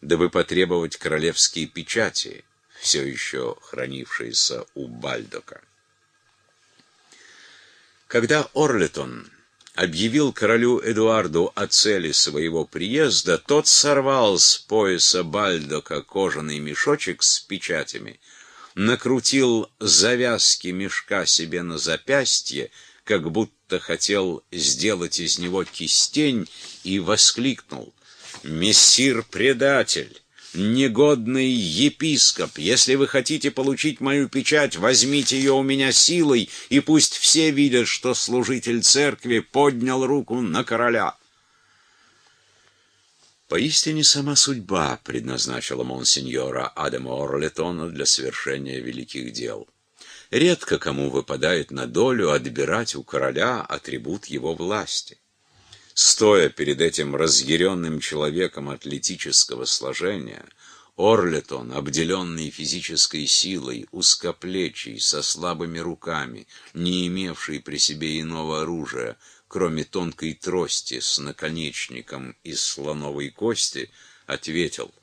дабы потребовать королевские печати, все еще хранившиеся у Бальдока. Когда Орлетон объявил королю Эдуарду о цели своего приезда, тот сорвал с пояса Бальдока кожаный мешочек с печатями, накрутил завязки мешка себе на запястье, как будто хотел сделать из него кистень, и воскликнул «Мессир-предатель!» негодный епископ, если вы хотите получить мою печать, возьмите ее у меня силой, и пусть все видят, что служитель церкви поднял руку на короля. Поистине сама судьба предназначила монсеньора Адама Орлетона для совершения великих дел. Редко кому выпадает на долю отбирать у короля атрибут его власти. Стоя перед этим разъяренным человеком атлетического сложения, Орлетон, обделенный физической силой, узкоплечий, со слабыми руками, не имевший при себе иного оружия, кроме тонкой трости с наконечником из слоновой кости, ответил.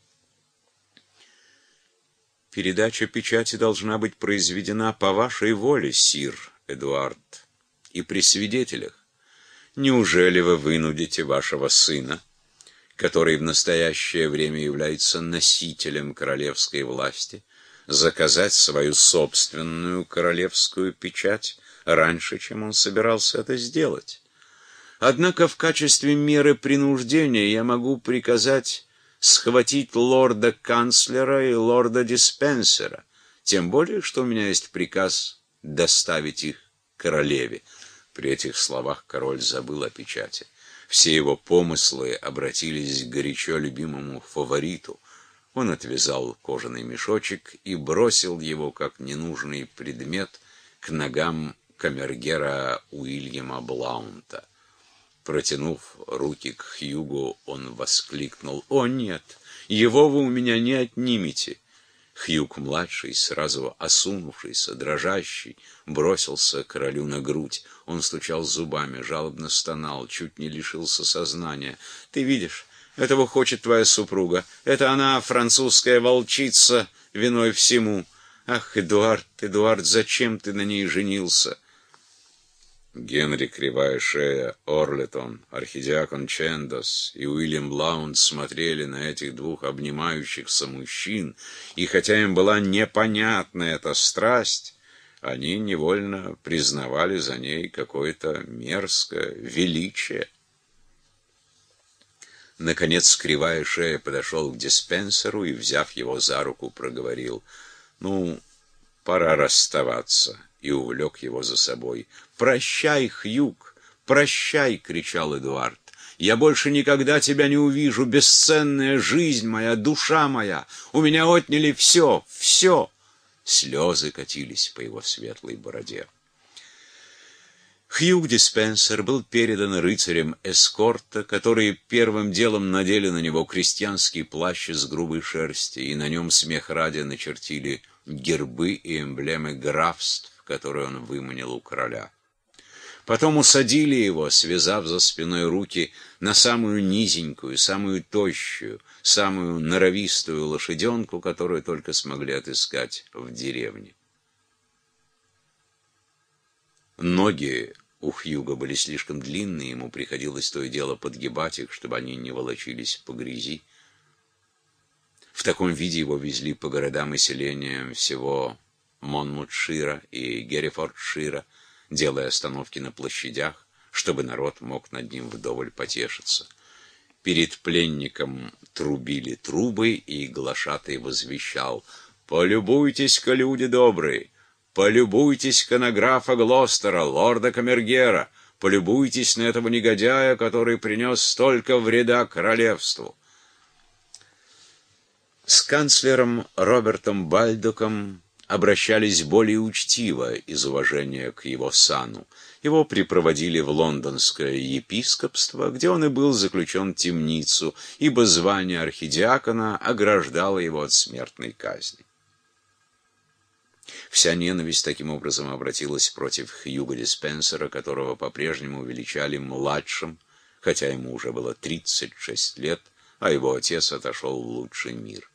«Передача печати должна быть произведена по вашей воле, сир Эдуард, и при свидетелях. Неужели вы вынудите вашего сына, который в настоящее время является носителем королевской власти, заказать свою собственную королевскую печать раньше, чем он собирался это сделать? Однако в качестве меры принуждения я могу приказать схватить лорда-канцлера и лорда-диспенсера, тем более, что у меня есть приказ доставить их королеве. При этих словах король забыл о печати. Все его помыслы обратились к горячо любимому фавориту. Он отвязал кожаный мешочек и бросил его, как ненужный предмет, к ногам камергера Уильяма Блаунта. Протянув руки к Хьюгу, он воскликнул. «О, нет! Его вы у меня не отнимете!» Хьюг-младший, сразу осунувшийся, дрожащий, бросился королю на грудь. Он стучал зубами, жалобно стонал, чуть не лишился сознания. «Ты видишь, этого хочет твоя супруга. Это она, французская волчица, виной всему. Ах, Эдуард, Эдуард, зачем ты на ней женился?» Генри Кривая Шея, Орлетон, архидиакон Чендос и Уильям Лаунд смотрели на этих двух обнимающихся мужчин, и хотя им была непонятна эта страсть, они невольно признавали за ней какое-то мерзкое величие. Наконец Кривая Шея подошел к диспенсеру и, взяв его за руку, проговорил, «Ну, пора расставаться» и увлек его за собой. «Прощай, Хьюг! Прощай!» — кричал Эдуард. «Я больше никогда тебя не увижу, бесценная жизнь моя, душа моя! У меня отняли все, все!» Слезы катились по его светлой бороде. Хьюг Диспенсер был передан рыцарям эскорта, которые первым делом надели на него крестьянский плащ из грубой шерсти, и на нем смех ради начертили гербы и эмблемы графств, которую он выманил у короля. Потом усадили его, связав за спиной руки, на самую низенькую, самую тощую, самую норовистую лошаденку, которую только смогли отыскать в деревне. Ноги у Хьюга были слишком длинные, ему приходилось то и дело подгибать их, чтобы они не волочились по грязи. В таком виде его везли по городам и селениям всего Монмутшира и Герефордшира, делая остановки на площадях, чтобы народ мог над ним вдоволь потешиться. Перед пленником трубили трубы, и глашатый возвещал «Полюбуйтесь-ка, люди добрые! Полюбуйтесь-ка на графа Глостера, лорда Камергера! Полюбуйтесь на этого негодяя, который принес столько вреда королевству!» С канцлером Робертом Бальдуком обращались более учтиво из уважения к его сану. Его припроводили в лондонское епископство, где он и был заключен в темницу, ибо звание архидиакона ограждало его от смертной казни. Вся ненависть таким образом обратилась против Хьюга Диспенсера, которого по-прежнему величали младшим, хотя ему уже было 36 лет, а его отец отошел в лучший мир.